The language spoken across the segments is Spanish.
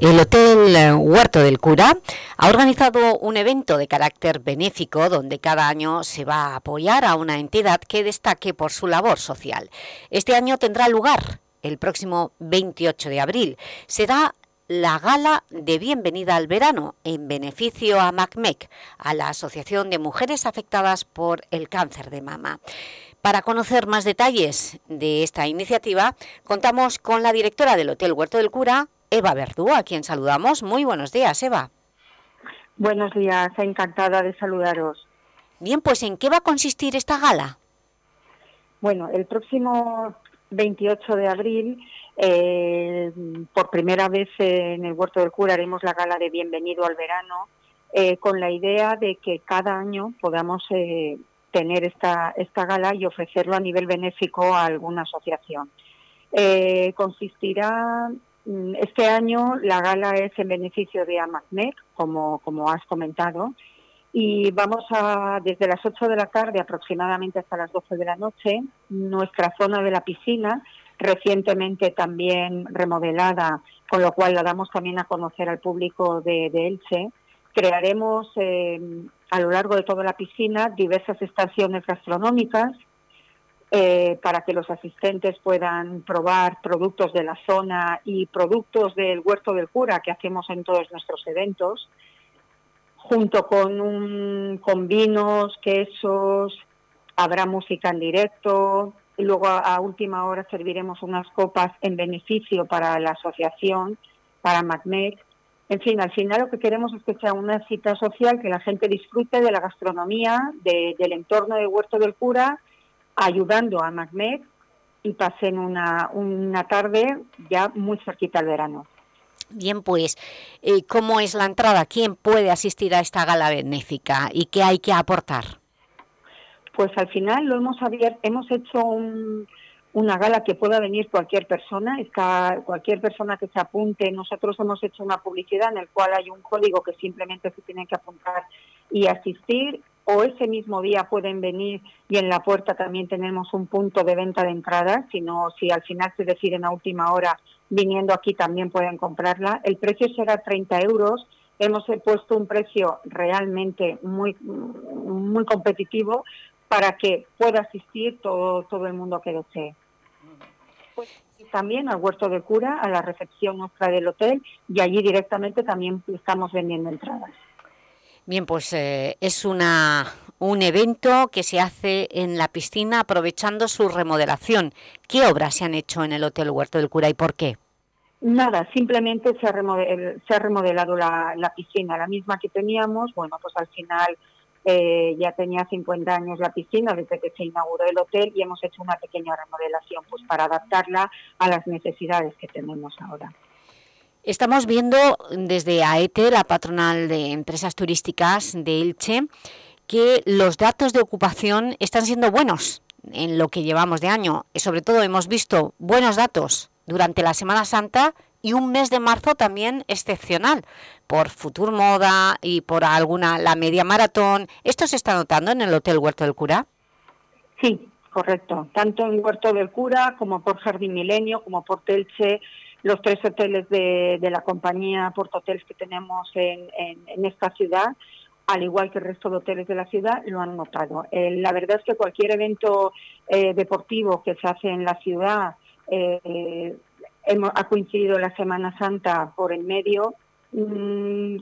El Hotel Huerto del Cura ha organizado un evento de carácter benéfico donde cada año se va a apoyar a una entidad que destaque por su labor social. Este año tendrá lugar el próximo 28 de abril. Será la gala de bienvenida al verano en beneficio a MACMEC, a la Asociación de Mujeres Afectadas por el Cáncer de Mama. Para conocer más detalles de esta iniciativa, contamos con la directora del Hotel Huerto del Cura, Eva Verdú, a quien saludamos. Muy buenos días, Eva. Buenos días, encantada de saludaros. Bien, pues ¿en qué va a consistir esta gala? Bueno, el próximo 28 de abril, eh, por primera vez en el Huerto del Cura haremos la gala de Bienvenido al Verano, eh, con la idea de que cada año podamos eh, tener esta, esta gala y ofrecerlo a nivel benéfico a alguna asociación. consistirá Mm, este año la gala es en beneficio de AMACMEC, como, como has comentado, y vamos a, desde las 8 de la tarde aproximadamente hasta las 12 de la noche, nuestra zona de la piscina, recientemente también remodelada, con lo cual la damos también a conocer al público de, Elche, crearemos eh, a lo largo de toda la piscina diversas estaciones gastronómicas eh, para que los asistentes puedan probar productos de la zona y productos del huerto del cura que hacemos en todos nuestros eventos, junto con, con vinos, quesos, habrá música en directo, y luego a, última hora serviremos unas copas en beneficio para la asociación, para MacMed. En fin, al final lo que queremos es que sea una cita social, que la gente disfrute de la gastronomía, del entorno del huerto del cura ayudando a MacMed y pasen una, una tarde ya muy cerquita al verano. Bien, pues, eh, ¿cómo es la entrada? ¿Quién puede asistir a esta gala benéfica y qué hay que aportar? Pues al final lo hemos abierto, hemos hecho una gala que pueda venir cualquier persona, está, cualquier persona que se apunte. Nosotros hemos hecho una publicidad en el cual hay un código que simplemente se tiene que apuntar y asistir o ese mismo día pueden venir y en la puerta también tenemos un punto de venta de entradas, sino si al final se deciden a última hora viniendo aquí también pueden comprarla. El precio será 30 euros. Hemos puesto un precio realmente muy, muy competitivo para que pueda asistir todo, todo el mundo que desee. Pues, también al Huerto de Cura, a la recepción nuestra del hotel y allí directamente también estamos vendiendo entradas. Bien, pues eh, es una, un evento que se hace en la piscina aprovechando su remodelación. ¿Qué obras se han hecho en el Hotel Huerto del Cura y por qué? Nada, simplemente se ha, remodelado la, piscina, la misma que teníamos. Bueno, pues al final eh, ya tenía 50 años la piscina desde que se inauguró el hotel y hemos hecho una pequeña remodelación pues para adaptarla a las necesidades que tenemos ahora. Estamos viendo desde AETE, la patronal de empresas turísticas de Elche, que los datos de ocupación están siendo buenos en lo que llevamos de año. Y sobre todo hemos visto buenos datos durante la Semana Santa y un mes de marzo también excepcional por Futur Moda y por alguna la media maratón. ¿Esto se está notando en el Hotel Huerto del Cura? Sí, correcto. Tanto en Huerto del Cura como por Jardín Milenio, como por Telche, los tres hoteles de, la compañía Portotels que tenemos en, esta ciudad, al igual que el resto de hoteles de la ciudad, lo han notado. Eh, la verdad es que cualquier evento eh, deportivo que se hace en la ciudad eh, ha coincidido la Semana Santa por el medio. Mm,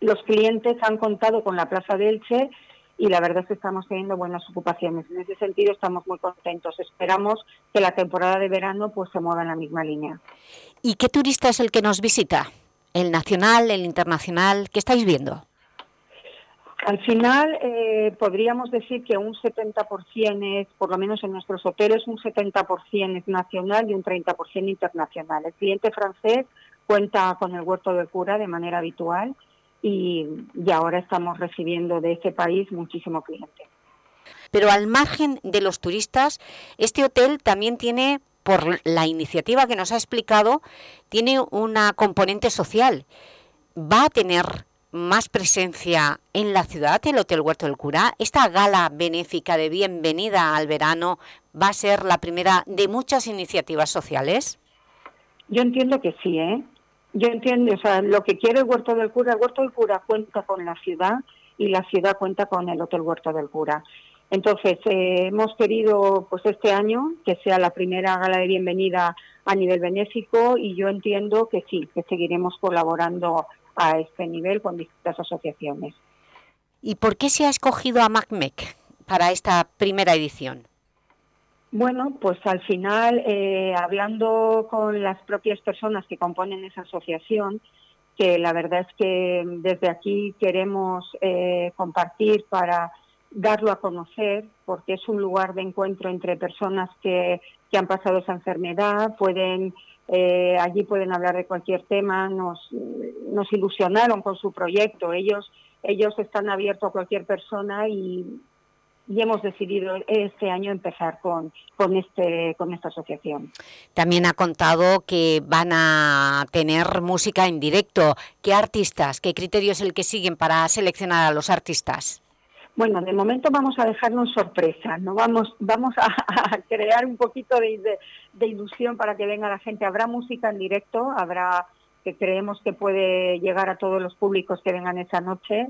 los clientes han contado con la Plaza de Elche y la verdad es que estamos teniendo buenas ocupaciones. En ese sentido estamos muy contentos. Esperamos que la temporada de verano pues se mueva en la misma línea. ¿Y qué turista es el que nos visita? ¿El nacional, el internacional? ¿Qué estáis viendo? Al final eh, podríamos decir que un 70% es, por lo menos en nuestros hoteles, un 70% es nacional y un 30% internacional. El cliente francés cuenta con el huerto de cura de manera habitual y, ahora estamos recibiendo de ese país muchísimo cliente. Pero al margen de los turistas, este hotel también tiene, por la iniciativa que nos ha explicado, tiene una componente social. ¿Va a tener más presencia en la ciudad, el Hotel Huerto del Cura? ¿Esta gala benéfica de bienvenida al verano va a ser la primera de muchas iniciativas sociales? Yo entiendo que sí, ¿eh? Yo entiendo, o sea, lo que quiere el Huerto del Cura, el Huerto del Cura cuenta con la ciudad y la ciudad cuenta con el Hotel Huerto del Cura. Entonces, eh, hemos querido, pues este año, que sea la primera gala de bienvenida a nivel benéfico y yo entiendo que sí, que seguiremos colaborando a este nivel con distintas asociaciones. ¿Y por qué se ha escogido a MacMec para esta primera edición? Bueno, pues al final, eh, hablando con las propias personas que componen esa asociación, que la verdad es que desde aquí queremos eh, compartir para darlo a conocer, porque es un lugar de encuentro entre personas que, que han pasado esa enfermedad, pueden eh, allí pueden hablar de cualquier tema, nos, nos ilusionaron con su proyecto, ellos, ellos están abiertos a cualquier persona y, y hemos decidido este año empezar con, con, este, con esta asociación. También ha contado que van a tener música en directo. ¿Qué artistas, qué criterio es el que siguen para seleccionar a los artistas? Bueno, de momento vamos a dejarnos sorpresa, no vamos, vamos a, crear un poquito de, ilusión para que venga la gente. Habrá música en directo, habrá que creemos que puede llegar a todos los públicos que vengan esa noche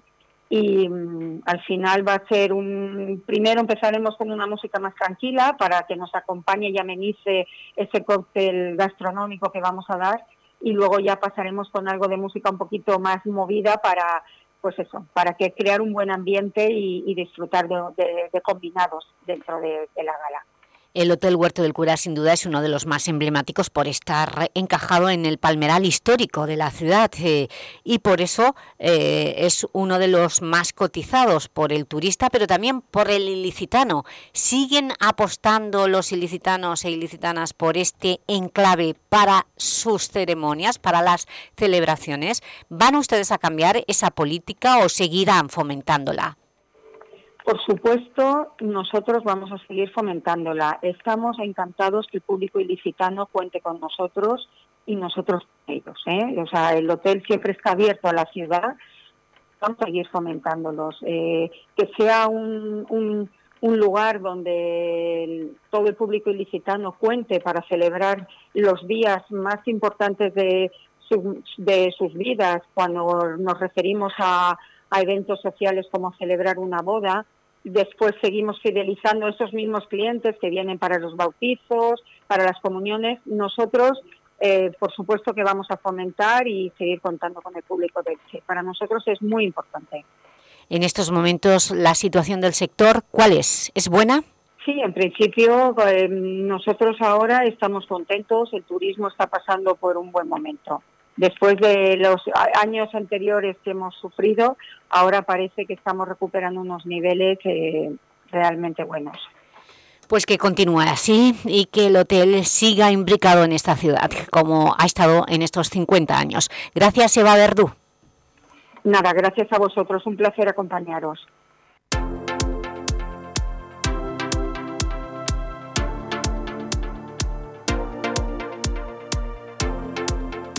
y mm, al final va a ser un primero empezaremos con una música más tranquila para que nos acompañe y amenice ese cóctel gastronómico que vamos a dar y luego ya pasaremos con algo de música un poquito más movida para pues eso, para que crear un buen ambiente y, disfrutar de, combinados dentro de la gala. El Hotel Huerto del Cura sin duda es uno de los más emblemáticos por estar encajado en el palmeral histórico de la ciudad eh, y por eso eh, es uno de los más cotizados por el turista, pero también por el ilicitano. ¿Siguen apostando los ilicitanos e ilicitanas por este enclave para sus ceremonias, para las celebraciones? ¿Van ustedes a cambiar esa política o seguirán fomentándola? Por supuesto, nosotros vamos a seguir fomentándola. Estamos encantados que el público ilicitano cuente con nosotros y nosotros con ellos. ¿eh? O sea, el hotel siempre está abierto a la ciudad. Vamos a seguir fomentándolos. Eh, que sea un, lugar donde todo el público ilicitano cuente para celebrar los días más importantes de, sus vidas, cuando nos referimos a eventos sociales como celebrar una boda, Después seguimos fidelizando a esos mismos clientes que vienen para los bautizos, para las comuniones. Nosotros, eh, por supuesto que vamos a fomentar y seguir contando con el público de Elche. Para nosotros es muy importante. En estos momentos, la situación del sector, ¿cuál es? ¿Es buena? Sí, en principio eh, nosotros ahora estamos contentos, el turismo está pasando por un buen momento después de los años anteriores que hemos sufrido, ahora parece que estamos recuperando unos niveles eh, realmente buenos. Pues que continúe así y que el hotel siga imbricado en esta ciudad, como ha estado en estos 50 años. Gracias, Eva Verdú. Nada, gracias a vosotros. Un placer acompañaros.